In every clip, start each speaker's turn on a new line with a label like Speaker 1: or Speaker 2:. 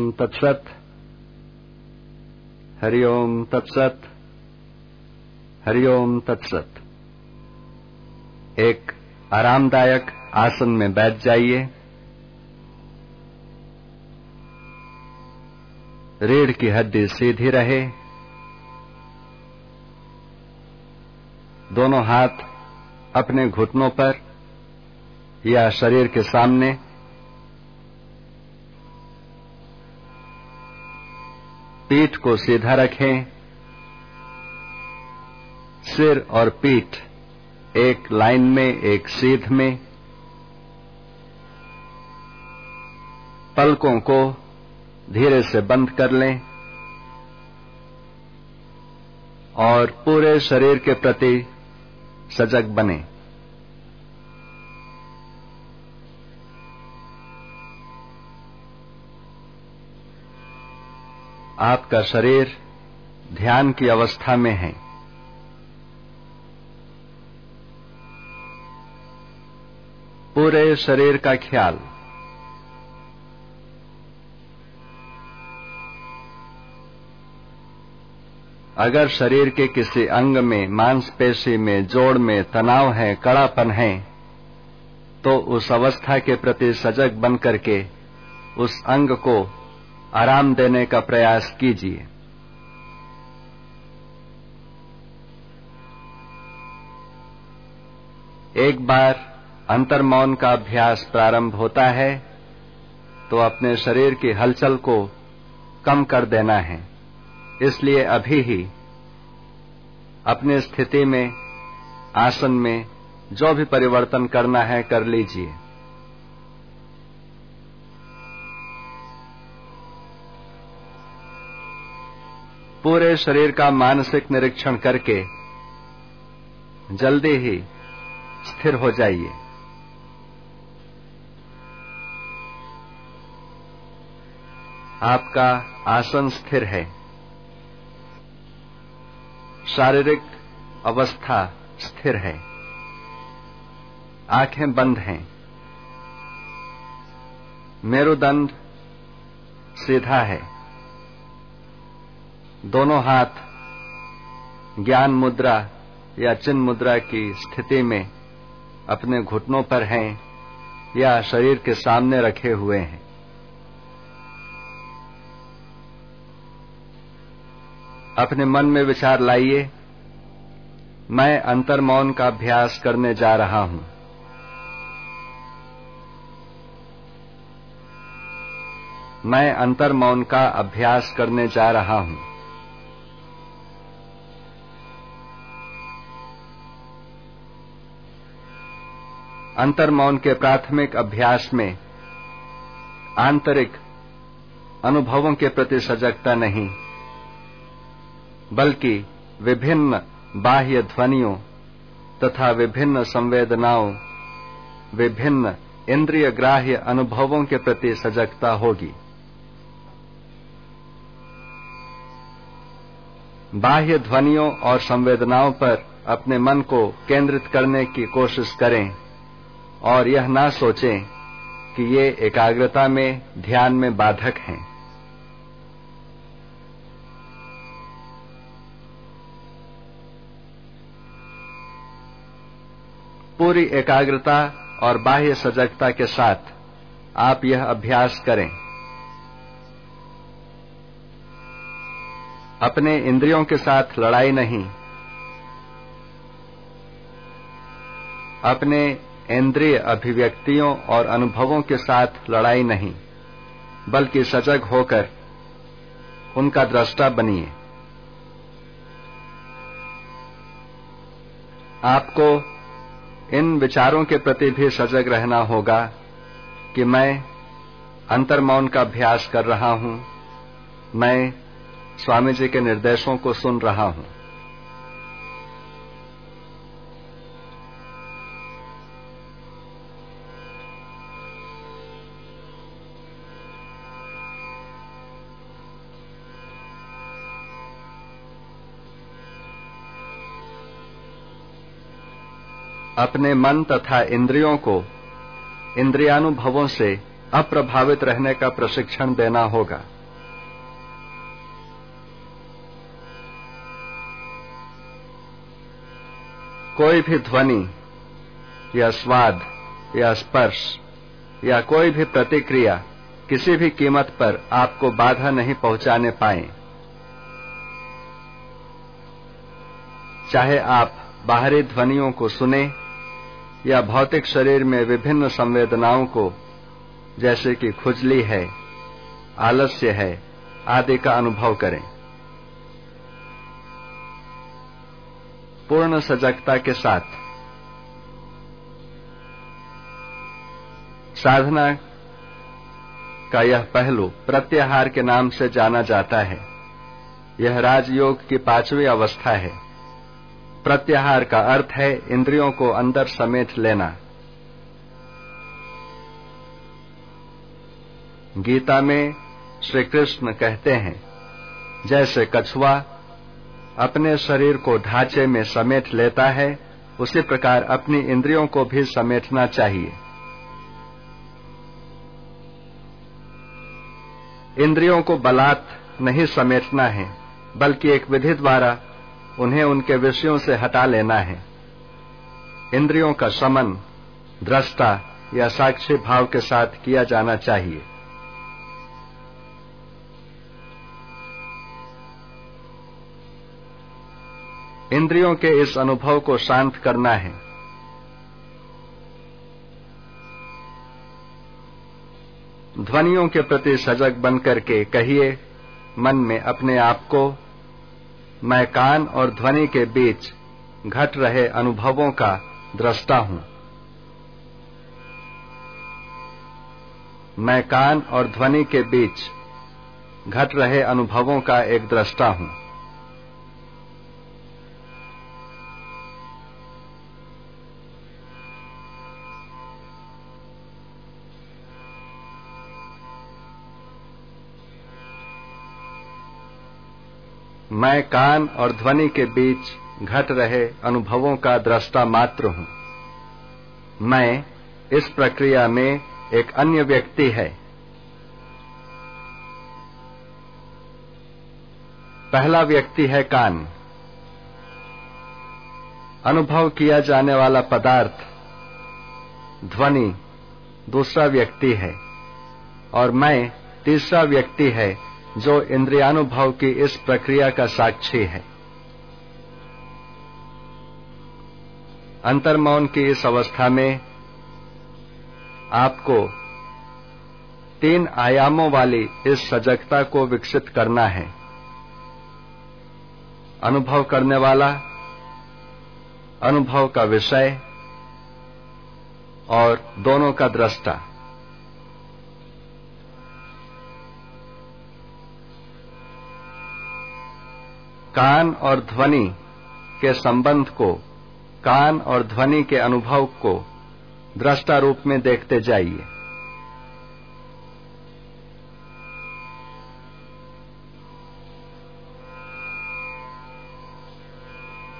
Speaker 1: तत्सत हरिओम तत्सत हरिओम तत्सत एक आरामदायक आसन में बैठ जाइए। रीढ़ की हड्डी सीधी रहे। दोनों हाथ अपने घुटनों पर या शरीर के सामने पीठ को सीधा रखें। सिर और पीठ एक लाइन में, एक सीध में। पलकों को धीरे से बंद कर लें और पूरे शरीर के प्रति सजग बने। आपका शरीर ध्यान की अवस्था में है। पूरे शरीर का ख्याल। अगर शरीर के किसी अंग में, मांसपेशी में, जोड़ में तनाव है, कड़ापन है तो उस अवस्था के प्रति सजग बन करके उस अंग को आराम देने का प्रयास कीजिए। एक बार अंतर्मौन का अभ्यास प्रारंभ होता है तो अपने शरीर की हलचल को कम कर देना है। इसलिए अभी ही अपनी स्थिति में, आसन में जो भी परिवर्तन करना है कर लीजिए। पूरे शरीर का मानसिक निरीक्षण करके जल्दी ही स्थिर हो जाइए। आपका आसन स्थिर है। शारीरिक अवस्था स्थिर है। आँखें बंद हैं। मेरुदंड सीधा है। दोनों हाथ ज्ञान मुद्रा या चिन्ह मुद्रा की स्थिति में अपने घुटनों पर हैं या शरीर के सामने रखे हुए हैं। अपने मन में विचार लाइए, मैं अंतर मौन का अभ्यास करने जा रहा हूँ। मैं अंतर मौन का अभ्यास करने जा रहा हूँ। अंतर्मौन के प्राथमिक अभ्यास में आंतरिक अनुभवों के प्रति सजगता नहीं, बल्कि विभिन्न बाह्य ध्वनियों तथा विभिन्न संवेदनाओं, विभिन्न इंद्रिय ग्राह्य अनुभवों के प्रति सजगता होगी। बाह्य ध्वनियों और संवेदनाओं पर अपने मन को केंद्रित करने की कोशिश करें। और यह ना सोचें कि ये एकाग्रता में, ध्यान में बाधक हैं। पूरी एकाग्रता और बाह्य सजगता के साथ आप यह अभ्यास करें। अपने इंद्रियों के साथ लड़ाई नहीं। अपने इंद्रिय अभिव्यक्तियों और अनुभवों के साथ लड़ाई नहीं, बल्कि सजग होकर उनका दृष्टा बनिए। आपको इन विचारों के प्रति भी सजग रहना होगा कि मैं अंतर्मौन का अभ्यास कर रहा हूँ, मैं स्वामी जी के निर्देशों को सुन रहा हूँ। अपने मन तथा इंद्रियों को इंद्रियानुभवों से अप्रभावित रहने का प्रशिक्षण देना होगा। कोई भी ध्वनि या स्वाद या स्पर्श या कोई भी प्रतिक्रिया किसी भी कीमत पर आपको बाधा नहीं पहुँचाने पाए। चाहे आप बाहरी ध्वनियों को सुने या भौतिक शरीर में विभिन्न संवेदनाओं को, जैसे कि खुजली है, आलस्य है, आदि का अनुभव करें। पूर्ण सजगता के साथ। साधना का यह पहलू प्रत्याहार के नाम से जाना जाता है। यह राजयोग की पांचवी अवस्था है। प्रत्याहार का अर्थ है इंद्रियों को अंदर समेट लेना। गीता में श्री कृष्ण कहते हैं, जैसे कछुआ अपने शरीर को ढांचे में समेट लेता है, उसी प्रकार अपनी इंद्रियों को भी समेटना चाहिए। इंद्रियों को बलात् नहीं समेटना है, बल्कि एक विधि द्वारा उन्हें उनके विषयों से हटा लेना है। इंद्रियों का समन दृष्टा या साक्षी भाव के साथ किया जाना चाहिए। इंद्रियों के इस अनुभव को शांत करना है। ध्वनियों के प्रति सजग बनकर के कहिए, मन में अपने आप को मैं कान और ध्वनि के बीच घट रहे अनुभवों का दृष्टा हूँ। मैं कान और ध्वनि के बीच घट रहे अनुभवों का एक दृष्टा हूँ। मैं कान और ध्वनि के बीच घट रहे अनुभवों का दृष्टा मात्र हूँ। मैं इस प्रक्रिया में एक अन्य व्यक्ति है। पहला व्यक्ति है कान। अनुभव किया जाने वाला पदार्थ, ध्वनि, दूसरा व्यक्ति है। और मैं तीसरा व्यक्ति है जो इंद्रियानुभव की इस प्रक्रिया का साक्षी है। अंतर्मौन की इस अवस्था में आपको तीन आयामों वाली इस सजगता को विकसित करना है। अनुभव करने वाला, अनुभव का विषय और दोनों का दृष्टा। कान और ध्वनि के संबंध को, कान और ध्वनि के अनुभव को दृष्टा रूप में देखते जाइए।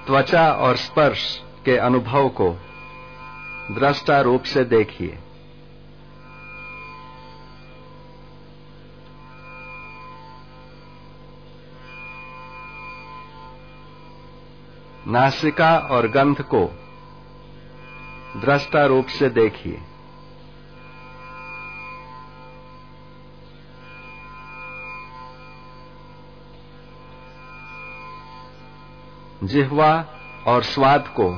Speaker 1: त्वचा और स्पर्श के अनुभव को दृष्टा रूप से देखिए। नासिका और गंध को दृष्टा रूप से देखिए। जिहवा और स्वाद को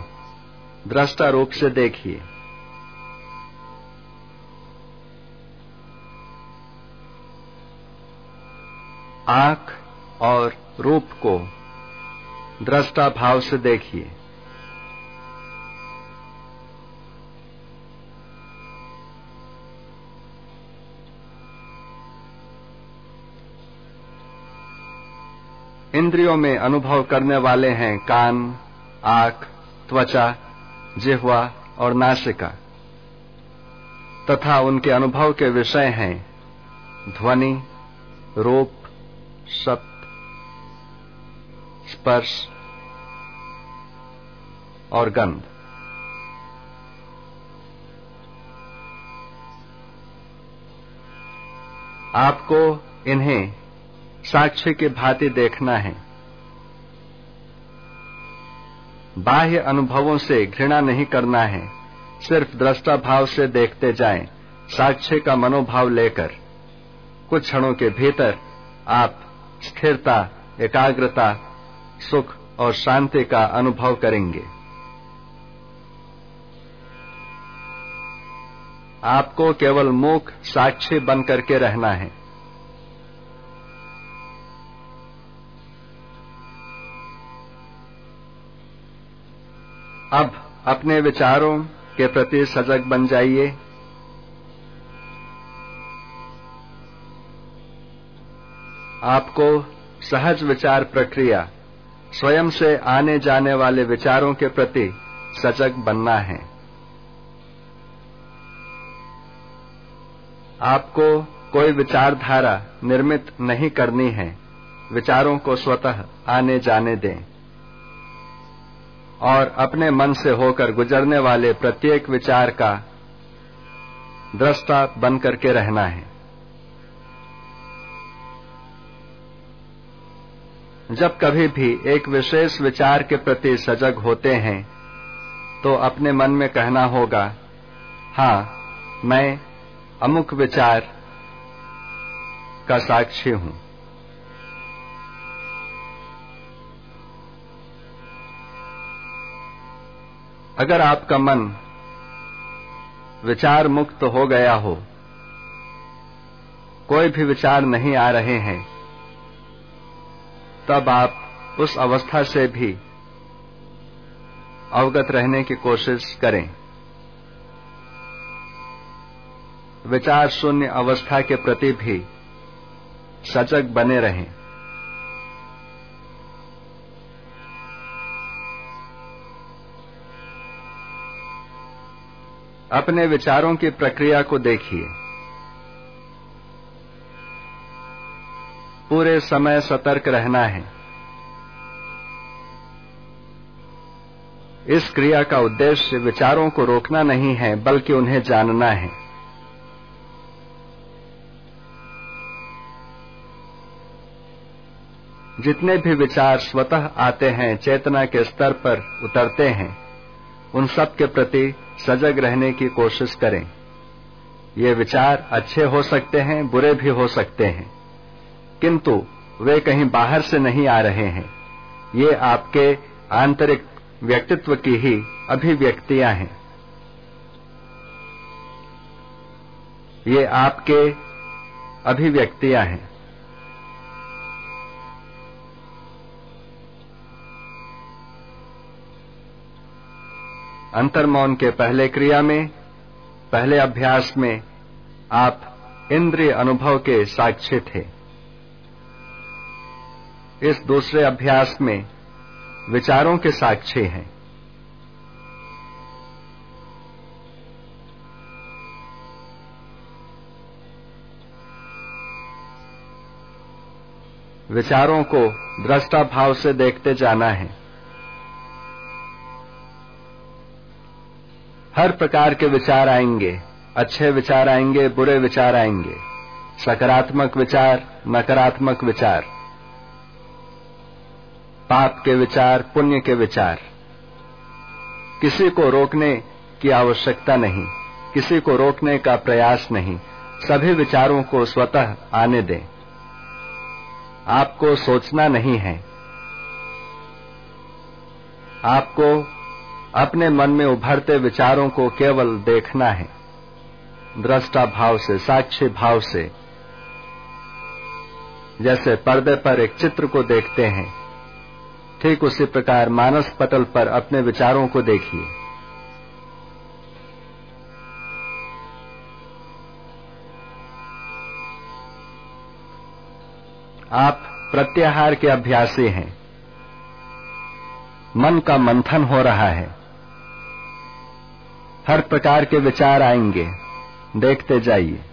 Speaker 1: दृष्टा रूप से देखिए। आँख और रूप को दृष्टा भाव से देखिए। इंद्रियों में अनुभव करने वाले हैं कान, आँख, त्वचा, जिह्वा और नासिका। तथा उनके अनुभव के विषय हैं ध्वनि, रूप, शब्द स्पर्श और गंध। आपको इन्हें साक्ष्य की भांति देखना है। बाह्य अनुभवों से घृणा नहीं करना है सिर्फ़ दृष्टा भाव से देखते जाएँ, साक्ष्य का मनोभाव लेकर। कुछ क्षणों के भीतर आप स्थिरता एकाग्रता सुख और शांति का अनुभव करेंगे। आपको केवल मुख साक्षी बन करके रहना है। अब अपने विचारों के प्रति सजग बन जाइए। आपको सहज विचार प्रक्रिया स्वयं से आने जाने वाले विचारों के प्रति सजग बनना है। आपको कोई विचारधारा निर्मित नहीं करनी है। विचारों को स्वतः आने जाने दें। और अपने मन से होकर गुजरने वाले प्रत्येक विचार का दृष्टा बन करके रहना है। जब कभी भी एक विशेष विचार के प्रति सजग होते हैं तो अपने मन में कहना होगा हाँ मैं अमुक विचार का साक्षी हूँ। अगर आपका मन विचार मुक्त हो गया हो, कोई भी विचार नहीं आ रहे हैं तब आप उस अवस्था से भी अवगत रहने की कोशिश करें। विचार शून्य अवस्था के प्रति भी सजग बने रहें। अपने विचारों की प्रक्रिया को देखिए। पूरे समय सतर्क रहना है। इस क्रिया का उद्देश्य विचारों को रोकना नहीं है, बल्कि उन्हें जानना है। जितने भी विचार स्वतः आते हैं, चेतना के स्तर पर उतरते हैं, उन सब के प्रति सजग रहने की कोशिश करें। ये विचार अच्छे हो सकते हैं, बुरे भी हो सकते हैं। किंतु वे कहीं बाहर से नहीं आ रहे हैं। ये आपके आंतरिक व्यक्तित्व की ही अभिव्यक्तियाँ हैं। ये आपके अभिव्यक्तियाँ हैं। अंतर्मौन के पहले क्रिया में, पहले अभ्यास में आप इंद्रिय अनुभव के साक्षी थे। इस दूसरे अभ्यास में विचारों के साक्षी हैं। विचारों को दृष्टा भाव से देखते जाना है। हर प्रकार के विचार आएँगे, अच्छे विचार आएँगे, बुरे विचार आएँगे, सकारात्मक विचार, नकारात्मक विचार। पाप के विचार, पुण्य के विचार। किसी को रोकने की आवश्यकता नहीं, किसी को रोकने का प्रयास नहीं। सभी विचारों को स्वतः आने दें। आपको सोचना नहीं है। आपको अपने मन में उभरते विचारों को केवल देखना है। दृष्टा भाव से, साक्षी भाव से। जैसे पर्दे पर एक चित्र को देखते हैं। ठीक उसी प्रकार मानस पटल पर अपने विचारों को देखिए। आप प्रत्याहार के अभ्यासी हैं। मन का मंथन हो रहा है। हर प्रकार के विचार आएँगे। देखते जाइए।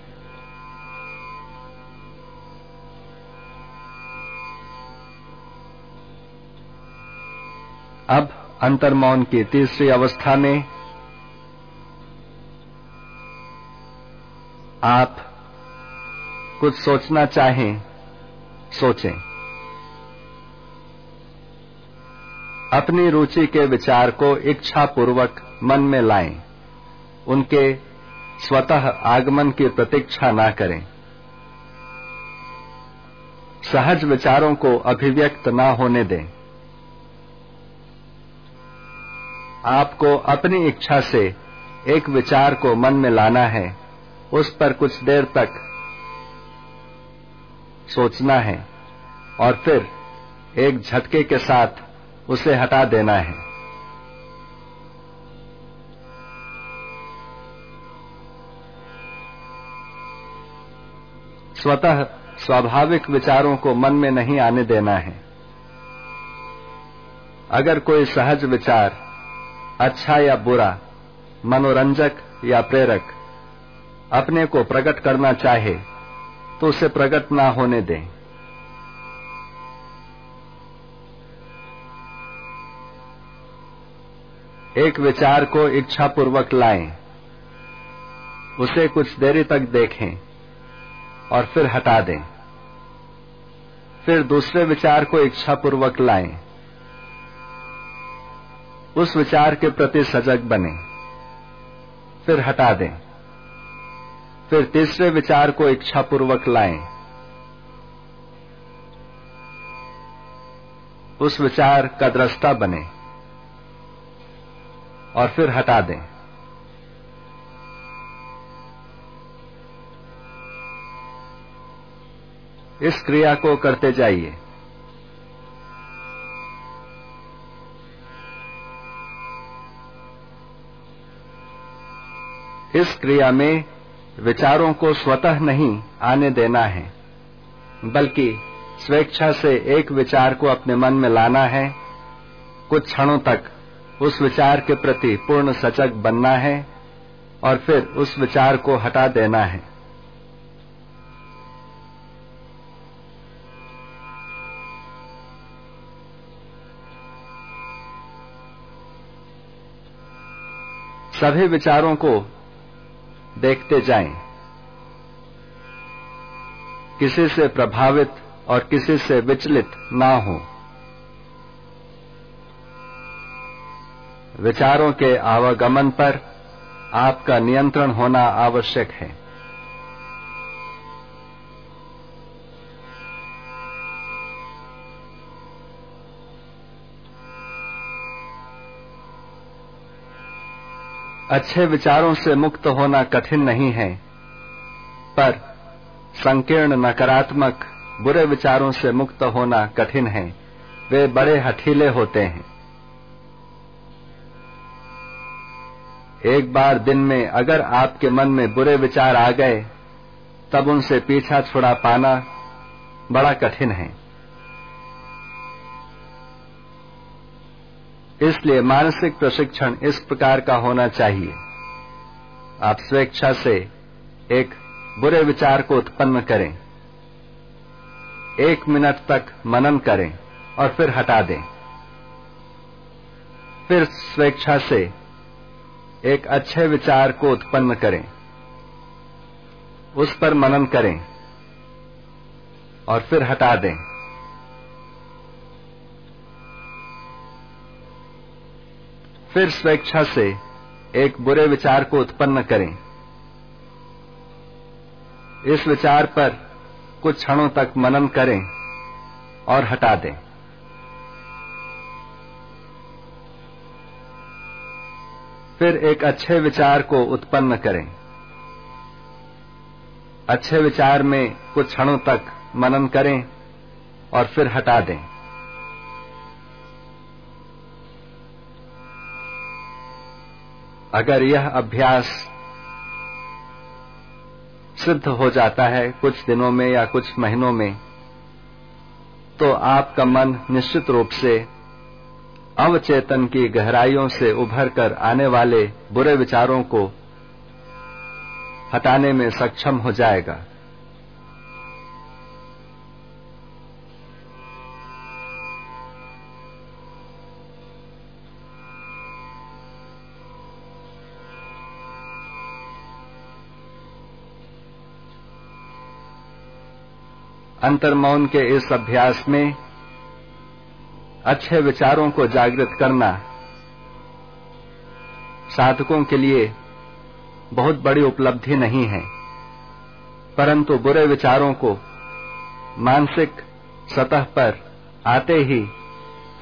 Speaker 1: अब अंतर्मौन की तीसरी अवस्था में आप कुछ सोचना चाहें, सोचें। अपनी रुचि के विचार को इच्छा पूर्वक मन में लाएँ। उनके स्वतः आगमन की प्रतीक्षा ना करें। सहज विचारों को अभिव्यक्त ना होने दें। आपको अपनी इच्छा से एक विचार को मन में लाना है, उस पर कुछ देर तक सोचना है और फिर एक झटके के साथ उसे हटा देना है। स्वतः स्वाभाविक विचारों को मन में नहीं आने देना है। अगर कोई सहज विचार अच्छा या बुरा, मनोरंजक या प्रेरक, अपने को प्रकट करना चाहे तो उसे प्रकट ना होने दें। एक विचार को इच्छापूर्वक लाएँ, उसे कुछ देरी तक देखें और फिर हटा दें। फिर दूसरे विचार को इच्छापूर्वक लाएँ। उस विचार के प्रति सजग बने। फिर हटा दें। फिर तीसरे विचार को इच्छापूर्वक लाएँ। उस विचार का दृष्टा बने। और फिर हटा दें। इस क्रिया को करते जाइए। इस क्रिया में विचारों को स्वतः नहीं आने देना है, बल्कि स्वेच्छा से एक विचार को अपने मन में लाना है। कुछ क्षणों तक उस विचार के प्रति पूर्ण सचक बनना है और फिर उस विचार को हटा देना है। सभी विचारों को देखते जाएँ। किसी से प्रभावित और किसी से विचलित ना हो। विचारों के आवागमन पर आपका नियंत्रण होना आवश्यक है। अच्छे विचारों से मुक्त होना कठिन नहीं है, पर संकीर्ण नकारात्मक बुरे विचारों से मुक्त होना कठिन है। वे बड़े हठीले होते हैं। एक बार दिन में अगर आपके मन में बुरे विचार आ गए, तब उनसे पीछा छुड़ा पाना बड़ा कठिन है। इसलिए मानसिक प्रशिक्षण इस प्रकार का होना चाहिए। आप स्वेच्छा से एक बुरे विचार को उत्पन्न करें। एक मिनट तक मनन करें और फिर हटा दें। फिर स्वेच्छा से एक अच्छे विचार को उत्पन्न करें। उस पर मनन करें और फिर हटा दें। फिर स्वेच्छा से एक बुरे विचार को उत्पन्न करें। इस विचार पर कुछ क्षणों तक मनन करें और हटा दें। फिर एक अच्छे विचार को उत्पन्न करें। अच्छे विचार में कुछ क्षणों तक मनन करें और फिर हटा दें। अगर यह अभ्यास सिद्ध हो जाता है कुछ दिनों में या कुछ महीनों में तो आपका मन निश्चित रूप से अवचेतन की गहराइयों से उभर कर आने वाले बुरे विचारों को हटाने में सक्षम हो जाएगा। अंतर्मौन के इस अभ्यास में अच्छे विचारों को जागृत करना साधकों के लिए बहुत बड़ी उपलब्धि नहीं है, परंतु बुरे विचारों को मानसिक सतह पर आते ही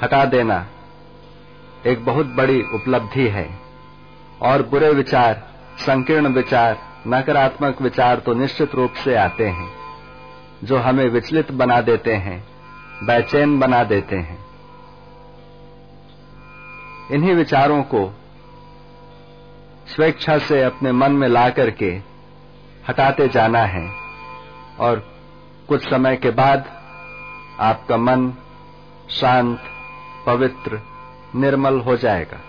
Speaker 1: हटा देना एक बहुत बड़ी उपलब्धि है। और बुरे विचार, संकीर्ण विचार, नकारात्मक विचार तो निश्चित रूप से आते हैं। जो हमें विचलित बना देते हैं, बेचैन बना देते हैं। इन्हीं विचारों को स्वेच्छा से अपने मन में ला करके हटाते जाना है और कुछ समय के बाद आपका मन शांत, पवित्र, निर्मल हो जाएगा।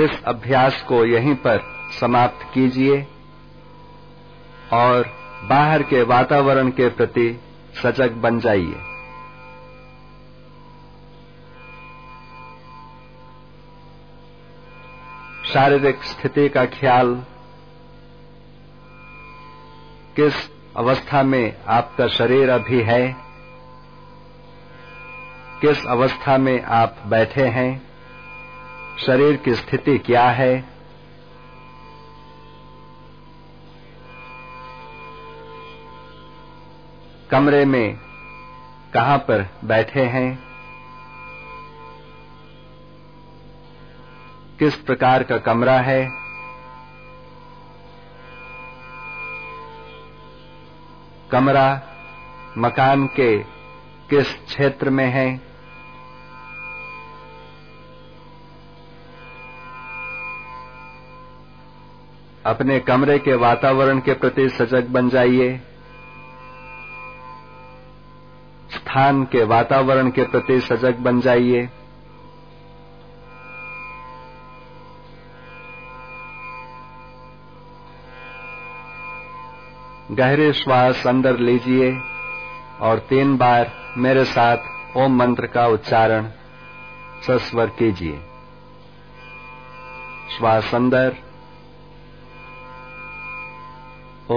Speaker 1: इस अभ्यास को यहीं पर समाप्त कीजिए और बाहर के वातावरण के प्रति सजग बन जाइए। शारीरिक स्थिति का ख्याल किस अवस्था में आपका शरीर अभी है, किस अवस्था में आप बैठे हैं शरीर की स्थिति क्या है? कमरे में कहाँ पर बैठे हैं? किस प्रकार का कमरा है? कमरा मकान के किस क्षेत्र में है? अपने कमरे के वातावरण के प्रति सजग बन जाइए। स्थान के वातावरण के प्रति सजग बन जाइए। गहरे श्वास अंदर लीजिए और तीन बार मेरे साथ ओम मंत्र का उच्चारण सस्वर कीजिए। श्वास अंदर ஓ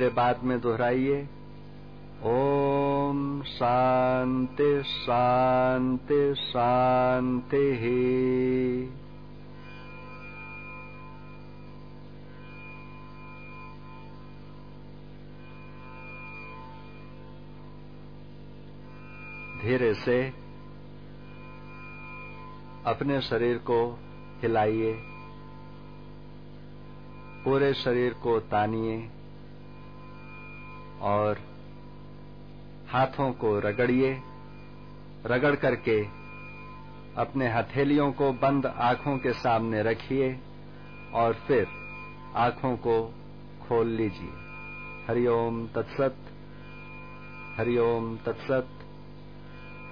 Speaker 1: मेरे बाद में दोहराइए। ओम शांति शांति शांति ही। धीरे से अपने शरीर को हिलाइए। पूरे शरीर को तानिए। और हाथों को रगड़िए, रगड़ करके अपने हथेलियों को बंद आँखों के सामने रखिए और फिर आँखों को खोल लीजिए। हरिओम तत्सत हरिओम तत्सत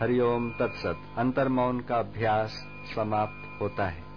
Speaker 1: हरिओम तत्सत। अंतर्मौन का अभ्यास समाप्त होता है।